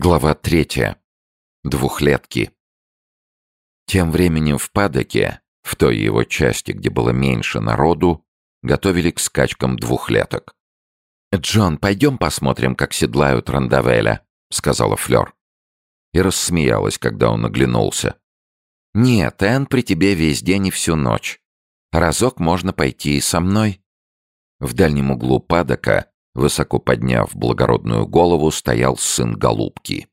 Глава третья. Двухлетки. Тем временем в падоке, в той его части, где было меньше народу, готовили к скачкам двухлеток. «Джон, пойдем посмотрим, как седлают Рандавеля», — сказала Флёр. И рассмеялась, когда он оглянулся. «Нет, Энн при тебе весь день и всю ночь. Разок можно пойти и со мной». В дальнем углу падока Высоко подняв благородную голову, стоял сын Голубки.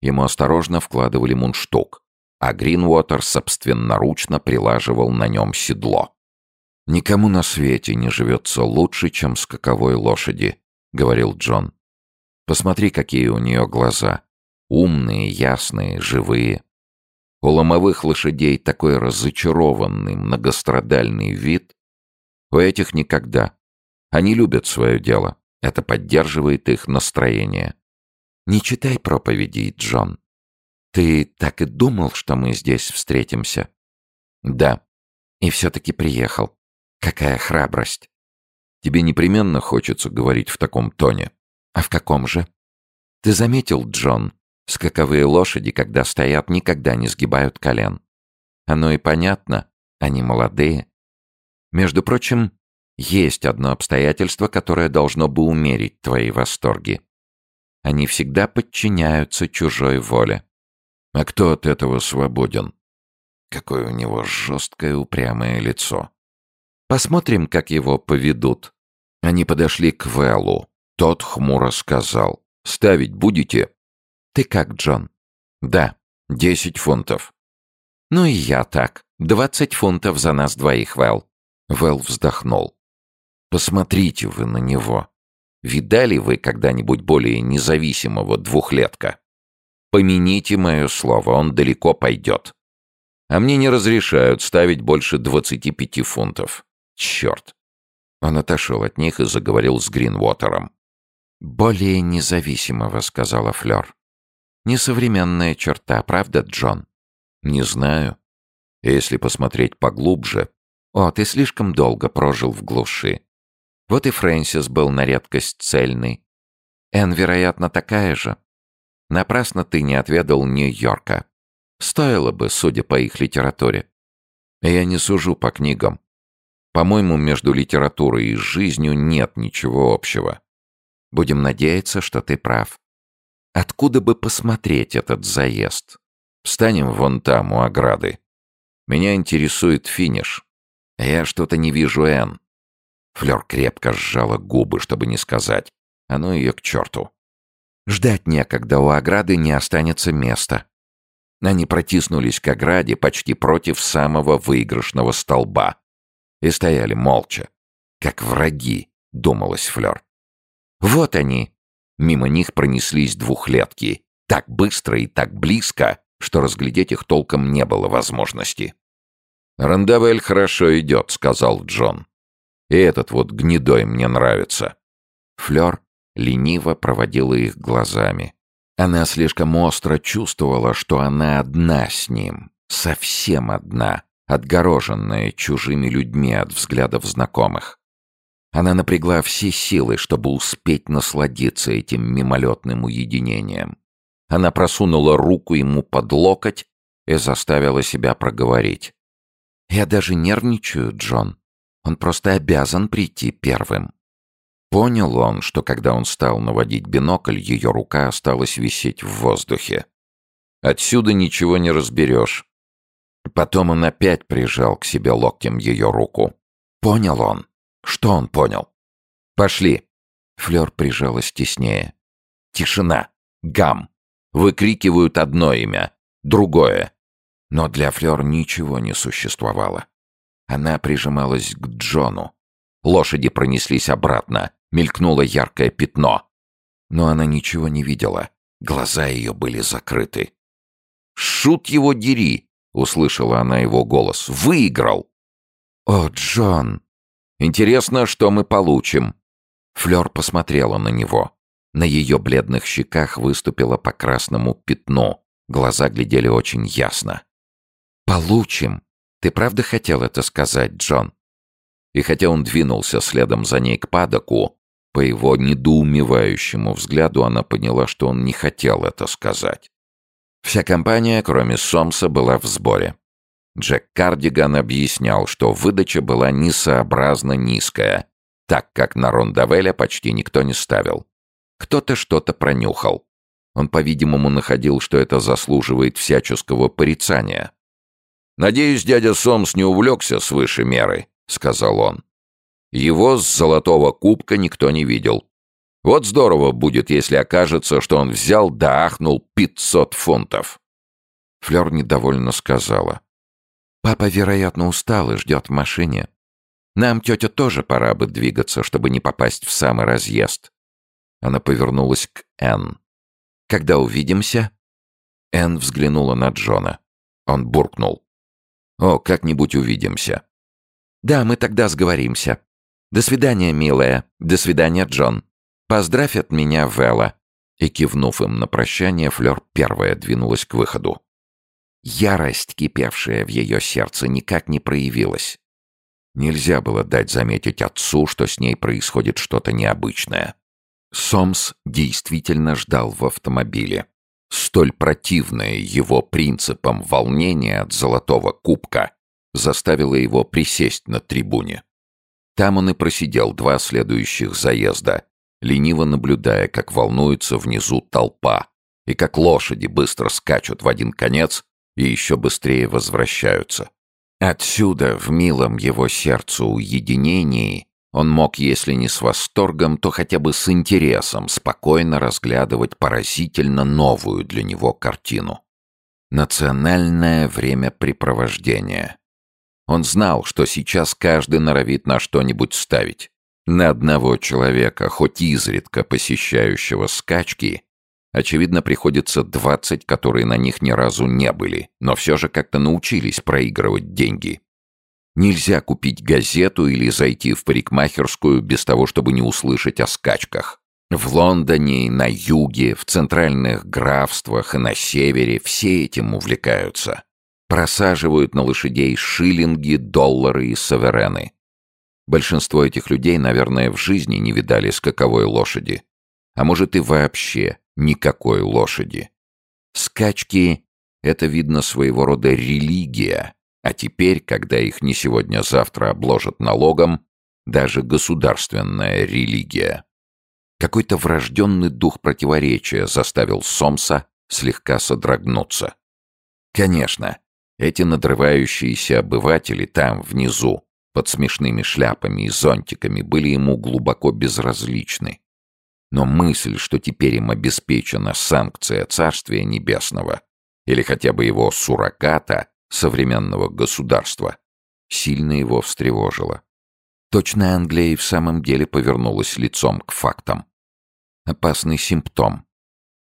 Ему осторожно вкладывали мундштук, а Гринвотер собственноручно прилаживал на нем седло. «Никому на свете не живется лучше, чем скаковой лошади», — говорил Джон. «Посмотри, какие у нее глаза. Умные, ясные, живые. У ломовых лошадей такой разочарованный, многострадальный вид. У этих никогда. Они любят свое дело. Это поддерживает их настроение. Не читай проповедей, Джон. Ты так и думал, что мы здесь встретимся? Да. И все-таки приехал. Какая храбрость. Тебе непременно хочется говорить в таком тоне. А в каком же? Ты заметил, Джон, скаковые лошади, когда стоят, никогда не сгибают колен. Оно и понятно, они молодые. Между прочим, есть одно обстоятельство, которое должно бы умерить твои восторги. Они всегда подчиняются чужой воле. А кто от этого свободен? Какое у него жесткое упрямое лицо. Посмотрим, как его поведут. Они подошли к Вэллу. Тот хмуро сказал. «Ставить будете?» «Ты как, Джон?» «Да, десять фунтов». «Ну и я так. Двадцать фунтов за нас двоих, Вэл». Вэл вздохнул. Посмотрите вы на него. Видали вы когда-нибудь более независимого двухлетка? Помяните мое слово, он далеко пойдет. А мне не разрешают ставить больше двадцати пяти фунтов. Черт. Он отошел от них и заговорил с Гринвотером. «Более независимого», — сказала Флёр. «Несовременная черта, правда, Джон?» «Не знаю. Если посмотреть поглубже...» «О, ты слишком долго прожил в глуши. Вот и Фрэнсис был на редкость цельный. Энн, вероятно, такая же. Напрасно ты не отведал Нью-Йорка. Стоило бы, судя по их литературе. Я не сужу по книгам. По-моему, между литературой и жизнью нет ничего общего. Будем надеяться, что ты прав. Откуда бы посмотреть этот заезд? Встанем вон там, у ограды. Меня интересует финиш. Я что-то не вижу Энн. Флёр крепко сжала губы, чтобы не сказать. А ну ее к черту. Ждать некогда, у ограды не останется места. Они протиснулись к ограде почти против самого выигрышного столба. И стояли молча. Как враги, думалась Флёр. Вот они. Мимо них пронеслись двухлетки. Так быстро и так близко, что разглядеть их толком не было возможности. «Рандавель хорошо идет», — сказал Джон. И этот вот гнедой мне нравится». Флёр лениво проводила их глазами. Она слишком остро чувствовала, что она одна с ним, совсем одна, отгороженная чужими людьми от взглядов знакомых. Она напрягла все силы, чтобы успеть насладиться этим мимолетным уединением. Она просунула руку ему под локоть и заставила себя проговорить. «Я даже нервничаю, Джон. Он просто обязан прийти первым. Понял он, что когда он стал наводить бинокль, ее рука осталась висеть в воздухе. Отсюда ничего не разберешь. Потом он опять прижал к себе локтем ее руку. Понял он. Что он понял? «Пошли!» Флёр прижалась теснее. «Тишина! Гам!» Выкрикивают одно имя, другое. Но для Флёр ничего не существовало. Она прижималась к Джону. Лошади пронеслись обратно. Мелькнуло яркое пятно. Но она ничего не видела. Глаза ее были закрыты. «Шут его дери!» — услышала она его голос. «Выиграл!» «О, Джон! Интересно, что мы получим!» Флёр посмотрела на него. На ее бледных щеках выступило по красному пятно. Глаза глядели очень ясно. «Получим!» Ты правда хотел это сказать, Джон?» И хотя он двинулся следом за ней к падоку, По его недоумевающему взгляду она поняла, что он не хотел это сказать. Вся компания, кроме Сомса, была в сборе. Джек Кардиган объяснял, что выдача была несообразно низкая, так как на Рондавеля почти никто не ставил. Кто-то что-то пронюхал. Он, по-видимому, находил, что это заслуживает всяческого порицания. «Надеюсь, дядя Сомс не увлекся свыше меры», — сказал он. «Его с золотого кубка никто не видел. Вот здорово будет, если окажется, что он взял да ахнул пятьсот фунтов». Флёр недовольно сказала. Папа, вероятно, устал и ждет в машине. Нам, тетя, тоже пора бы двигаться, чтобы не попасть в самый разъезд. Она повернулась к Энн. «Когда увидимся?» Энн взглянула на Джона. Он буркнул. «О, как-нибудь увидимся». «Да, мы тогда сговоримся. До свидания, милая. До свидания, Джон. Поздравь от меня Вэлла». И, кивнув им на прощание, Флёр первая двинулась к выходу. Ярость, кипевшая в ее сердце, никак не проявилась. Нельзя было дать заметить отцу, что с ней происходит что-то необычное. Сомс действительно ждал в автомобиле. Столь противное его принципам волнение от золотого кубка заставило его присесть на трибуне. Там он и просидел два следующих заезда, лениво наблюдая, как волнуется внизу толпа и как лошади быстро скачут в один конец и еще быстрее возвращаются. Отсюда, в милом его сердцу уединении, он мог, если не с восторгом, то хотя бы с интересом спокойно разглядывать поразительно новую для него картину. Национальное времяпрепровождение. Он знал, что сейчас каждый норовит на что-нибудь ставить. На одного человека, хоть изредка посещающего скачки, Очевидно, приходится 20, которые на них ни разу не были, но все же как-то научились проигрывать деньги. Нельзя купить газету или зайти в парикмахерскую без того, чтобы не услышать о скачках. В Лондоне, на юге, в центральных графствах и на севере все этим увлекаются. Просаживают на лошадей шиллинги, доллары и саверены. Большинство этих людей, наверное, в жизни не видали скаковой лошади. А может и вообще никакой лошади. Скачки — это, видно, своего рода религия, а теперь, когда их не сегодня-завтра обложат налогом, даже государственная религия. Какой-то врожденный дух противоречия заставил Сомса слегка содрогнуться. Конечно, эти надрывающиеся обыватели там, внизу, под смешными шляпами и зонтиками, были ему глубоко безразличны. Но мысль, что теперь им обеспечена санкция Царствия Небесного или хотя бы его суррогата современного государства, сильно его встревожила. Точно Англия и в самом деле повернулась лицом к фактам. Опасный симптом.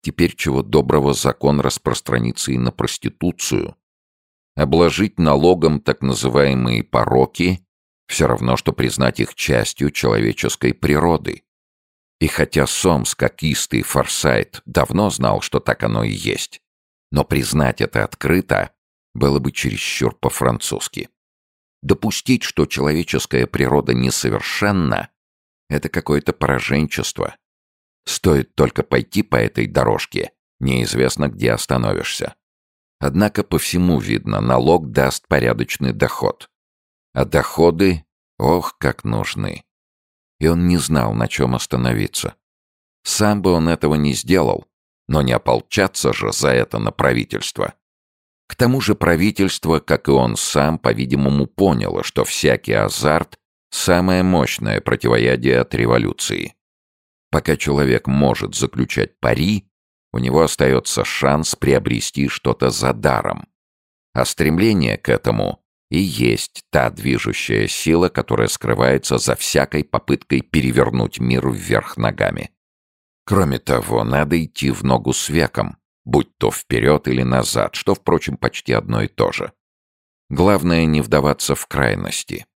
Теперь чего доброго закон распространится и на проституцию. Обложить налогом так называемые пороки все равно, что признать их частью человеческой природы. И хотя Сомс, как истый Форсайт, давно знал, что так оно и есть, но признать это открыто было бы чересчур по-французски. Допустить, что человеческая природа несовершенна, это какое-то пораженчество. Стоит только пойти по этой дорожке, неизвестно, где остановишься. Однако по всему видно, налог даст порядочный доход. А доходы, ох, как нужны и он не знал, на чем остановиться. Сам бы он этого не сделал, но не ополчаться же за это на правительство. К тому же правительство, как и он сам, по-видимому, поняло, что всякий азарт – самое мощное противоядие от революции. Пока человек может заключать пари, у него остается шанс приобрести что-то за даром. А стремление к этому и есть та движущая сила, которая скрывается за всякой попыткой перевернуть мир вверх ногами. Кроме того, надо идти в ногу с веком, будь то вперед или назад, что, впрочем, почти одно и то же. Главное не вдаваться в крайности.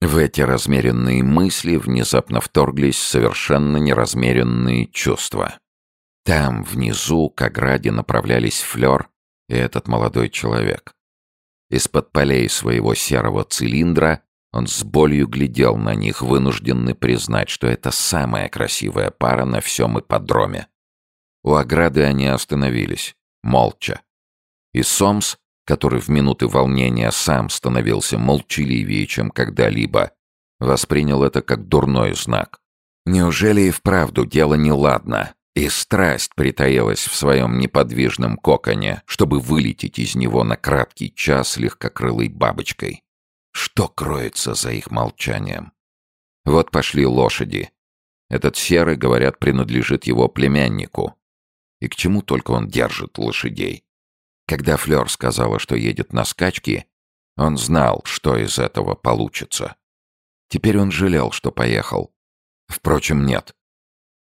В эти размеренные мысли внезапно вторглись совершенно неразмеренные чувства. Там, внизу, к ограде направлялись Флёр и этот молодой человек. Из-под полей своего серого цилиндра Он с болью глядел на них, вынужденный признать, что это самая красивая пара на всем ипподроме. У ограды они остановились, молча. И Сомс, который в минуты волнения сам становился молчаливее, чем когда-либо, воспринял это как дурной знак. Неужели и вправду дело неладно, и страсть притаилась в своем неподвижном коконе, чтобы вылететь из него на краткий час легкокрылой бабочкой? Что кроется за их молчанием? Вот пошли лошади. Этот серый, говорят, принадлежит его племяннику. И к чему только он держит лошадей? Когда Флёр сказала, что едет на скачки, он знал, что из этого получится. Теперь он жалел, что поехал. Впрочем, нет.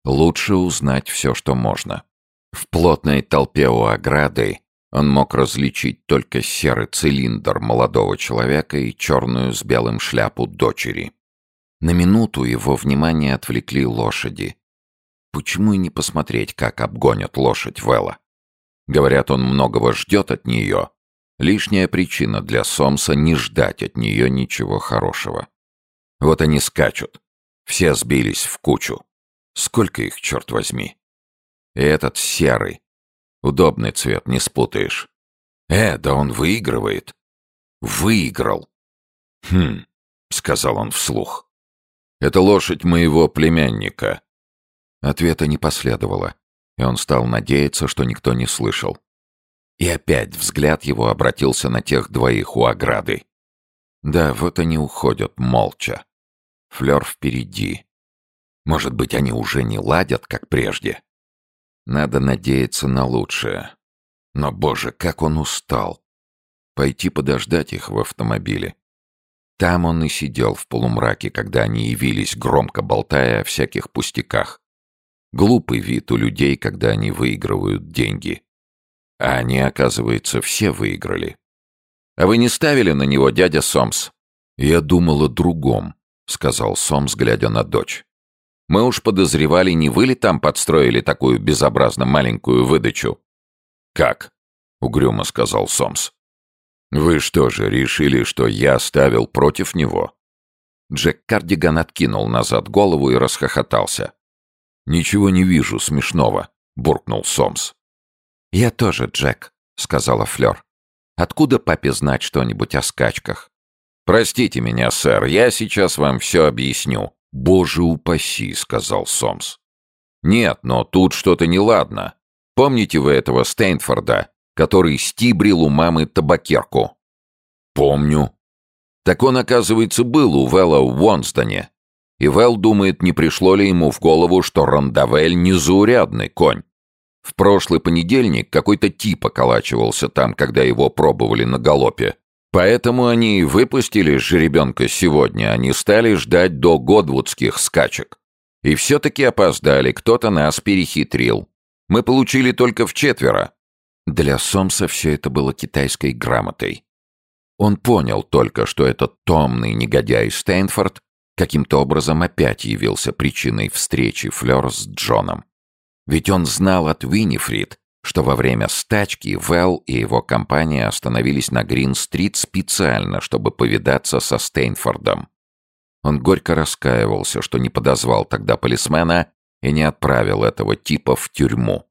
Лучше узнать все, что можно. В плотной толпе у ограды он мог различить только серый цилиндр молодого человека и черную с белым шляпу дочери. На минуту его внимание отвлекли лошади. Почему и не посмотреть, как обгонят лошадь Вэлла? Говорят, он многого ждет от нее. Лишняя причина для Сомса не ждать от нее ничего хорошего. Вот они скачут. Все сбились в кучу. Сколько их, черт возьми? И этот серый, Удобный цвет, не спутаешь. Э, да он выигрывает. Выиграл. Хм, сказал он вслух. Это лошадь моего племянника. Ответа не последовало, и он стал надеяться, что никто не слышал. И опять взгляд его обратился на тех двоих у ограды. Да, вот они уходят молча. Флёр впереди. Может быть, они уже не ладят, как прежде. Надо надеяться на лучшее. Но, боже, как он устал. Пойти подождать их в автомобиле. Там он и сидел в полумраке, когда они явились, громко болтая о всяких пустяках. Глупый вид у людей, когда они выигрывают деньги. А они, оказывается, все выиграли. «А вы не ставили на него, дядя Сомс?» «Я думал о другом», — сказал Сомс, глядя на дочь. Мы уж подозревали, не вы ли там подстроили такую безобразно маленькую выдачу?» «Как?» — угрюмо сказал Сомс. «Вы что же, решили, что я ставил против него?» Джек Кардиган откинул назад голову и расхохотался. «Ничего не вижу смешного», — буркнул Сомс. «Я тоже, Джек», — сказала Флёр. «Откуда папе знать что-нибудь о скачках?» «Простите меня, сэр, я сейчас вам все объясню», «Боже упаси», — сказал Сомс. «Нет, но тут что-то неладно. Помните вы этого Стейнфорда, который стибрил у мамы табакерку?» «Помню». Так он, оказывается, был у Вэлла в Уонстоне. И Вэлл думает, не пришло ли ему в голову, что Рандавель — незаурядный конь. В прошлый понедельник какой-то тип околачивался там, когда его пробовали на галопе. Поэтому они и выпустили жеребенка сегодня, они стали ждать до годвудских скачек. И все-таки опоздали, кто-то нас перехитрил. Мы получили только в четверо. Для Сомса все это было китайской грамотой. Он понял только, что этот томный негодяй Стейнфорд каким-то образом опять явился причиной встречи Флёр с Джоном. Ведь он знал от Виннифрид, что во время стачки Вэл и его компания остановились на Грин-стрит специально, чтобы повидаться со Стейнфордом. Он горько раскаивался, что не подозвал тогда полисмена и не отправил этого типа в тюрьму.